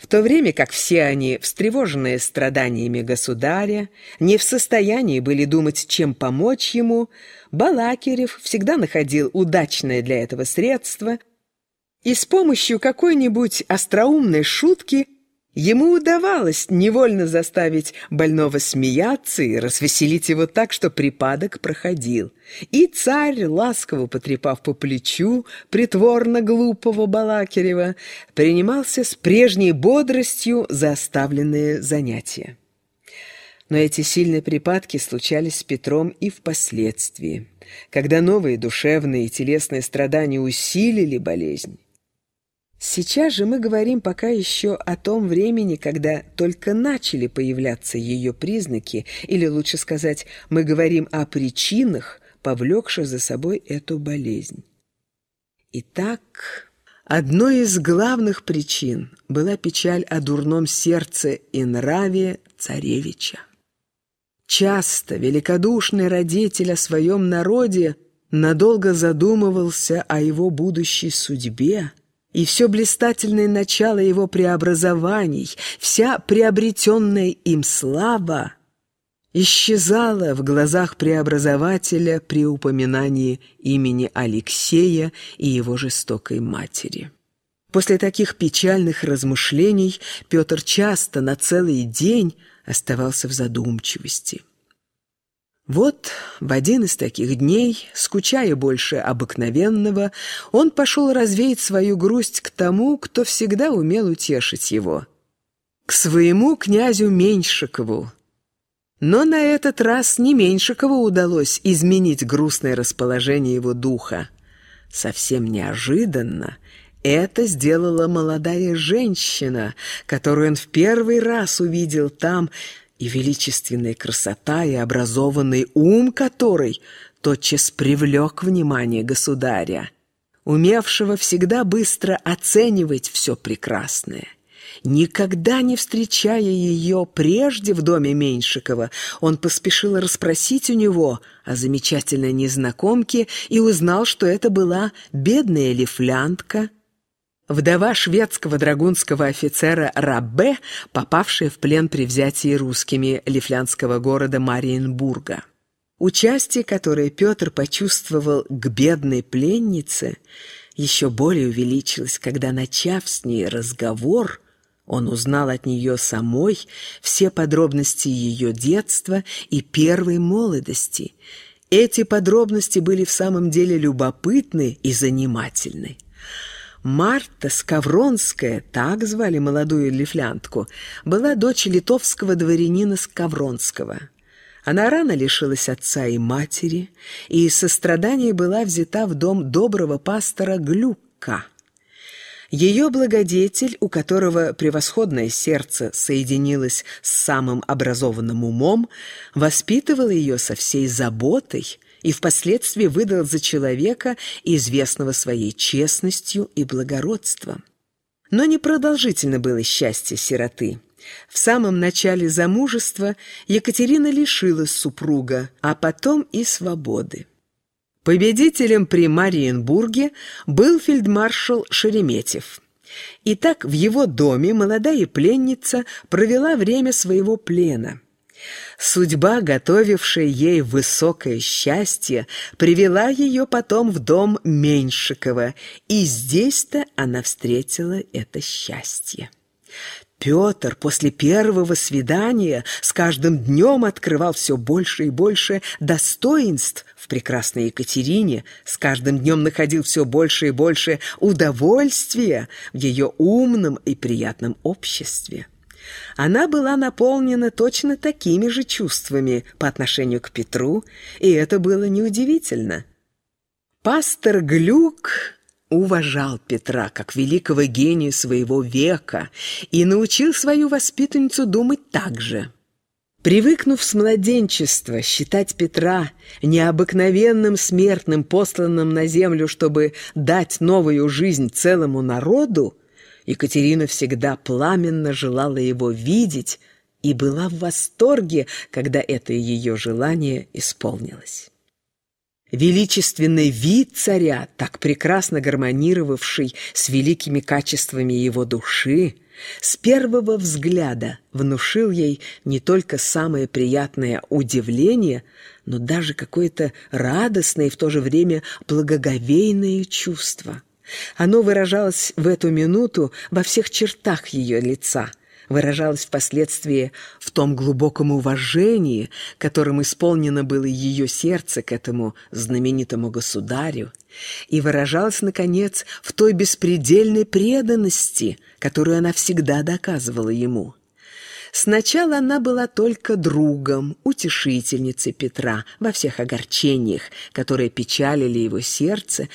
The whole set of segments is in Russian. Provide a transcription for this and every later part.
В то время как все они, встревоженные страданиями государя, не в состоянии были думать, чем помочь ему, Балакирев всегда находил удачное для этого средство и с помощью какой-нибудь остроумной шутки – Ему удавалось невольно заставить больного смеяться и развеселить его так, что припадок проходил. И царь, ласково потрепав по плечу притворно глупого Балакирева, принимался с прежней бодростью за оставленные занятия. Но эти сильные припадки случались с Петром и впоследствии, когда новые душевные и телесные страдания усилили болезнь. Сейчас же мы говорим пока еще о том времени, когда только начали появляться ее признаки, или лучше сказать, мы говорим о причинах, повлекших за собой эту болезнь. Итак, одной из главных причин была печаль о дурном сердце и нраве царевича. Часто великодушный родитель о своем народе надолго задумывался о его будущей судьбе, и все блистательное начало его преобразований, вся приобретенная им слава исчезала в глазах преобразователя при упоминании имени Алексея и его жестокой матери. После таких печальных размышлений Петр часто на целый день оставался в задумчивости – вот в один из таких дней, скучая больше обыкновенного, он пошел развеять свою грусть к тому, кто всегда умел утешить его. К своему князю Меньшикову. Но на этот раз не Меньшикову удалось изменить грустное расположение его духа. Совсем неожиданно это сделала молодая женщина, которую он в первый раз увидел там, и величественная красота, и образованный ум которой тотчас привлек внимание государя, умевшего всегда быстро оценивать все прекрасное. Никогда не встречая ее прежде в доме Меньшикова, он поспешил расспросить у него о замечательной незнакомке и узнал, что это была бедная лифлянтка, вдова шведского драгунского офицера Раббе, попавшая в плен при взятии русскими лифлянского города Мариенбурга. Участие, которое Петр почувствовал к бедной пленнице, еще более увеличилось, когда, начав с ней разговор, он узнал от нее самой все подробности ее детства и первой молодости. Эти подробности были в самом деле любопытны и занимательны. Марта Скавронская, так звали молодую лифлянтку, была дочь литовского дворянина Скавронского. Она рано лишилась отца и матери, и из сострадания была взята в дом доброго пастора Глюка. Ее благодетель, у которого превосходное сердце соединилось с самым образованным умом, воспитывал ее со всей заботой – и впоследствии выдал за человека, известного своей честностью и благородством. Но непродолжительно было счастье сироты. В самом начале замужества Екатерина лишилась супруга, а потом и свободы. Победителем при Мариенбурге был фельдмаршал Шереметьев. Итак, в его доме молодая пленница провела время своего плена – Судьба, готовившая ей высокое счастье, привела ее потом в дом Меньшикова, и здесь-то она встретила это счастье. Петр после первого свидания с каждым днем открывал все больше и больше достоинств в прекрасной Екатерине, с каждым днем находил все больше и больше удовольствия в ее умном и приятном обществе. Она была наполнена точно такими же чувствами по отношению к Петру, и это было неудивительно. Пастор Глюк уважал Петра как великого гения своего века и научил свою воспитанницу думать так же. Привыкнув с младенчества считать Петра необыкновенным смертным, посланным на землю, чтобы дать новую жизнь целому народу, Екатерина всегда пламенно желала его видеть и была в восторге, когда это ее желание исполнилось. Величественный вид царя, так прекрасно гармонировавший с великими качествами его души, с первого взгляда внушил ей не только самое приятное удивление, но даже какое-то радостное и в то же время благоговейное чувство. Оно выражалось в эту минуту во всех чертах ее лица – выражалось впоследствии в том глубоком уважении, которым исполнено было ее сердце к этому знаменитому государю, и выражалось, наконец, в той беспредельной преданности, которую она всегда доказывала ему. Сначала она была только другом, утешительницей Петра во всех огорчениях, которые печалили его сердце,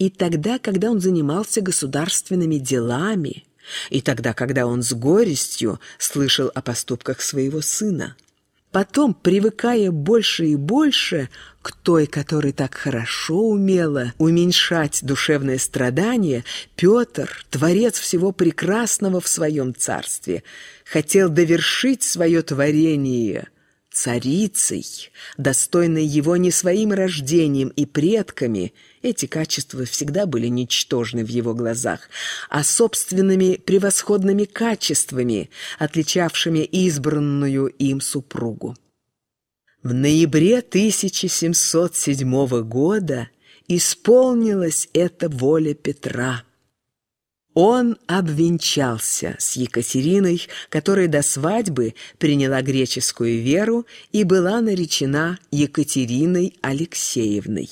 и тогда, когда он занимался государственными делами – и тогда, когда он с горестью слышал о поступках своего сына. Потом, привыкая больше и больше к той, которая так хорошо умела уменьшать душевное страдание, Петр, творец всего прекрасного в своем царстве, хотел довершить свое творение – царицей, достойной его не своим рождением и предками, эти качества всегда были ничтожны в его глазах, а собственными превосходными качествами, отличавшими избранную им супругу. В ноябре 1707 года исполнилась эта воля Петра – он обвенчался с Екатериной, которая до свадьбы приняла греческую веру и была наречена Екатериной Алексеевной.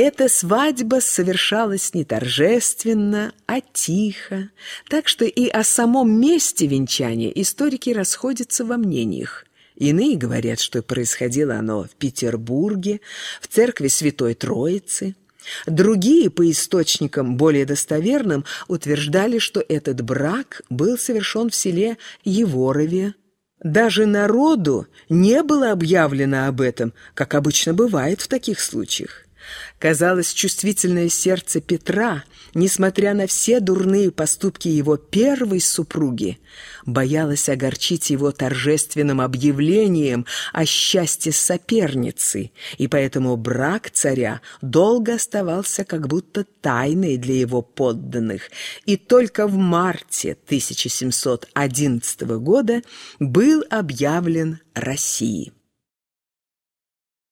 Эта свадьба совершалась не торжественно, а тихо, так что и о самом месте венчания историки расходятся во мнениях. Иные говорят, что происходило оно в Петербурге, в церкви Святой Троицы – Другие, по источникам более достоверным, утверждали, что этот брак был совершен в селе Еворове. Даже народу не было объявлено об этом, как обычно бывает в таких случаях. Казалось, чувствительное сердце Петра, несмотря на все дурные поступки его первой супруги, боялось огорчить его торжественным объявлением о счастье соперницы, и поэтому брак царя долго оставался как будто тайной для его подданных, и только в марте 1711 года был объявлен России.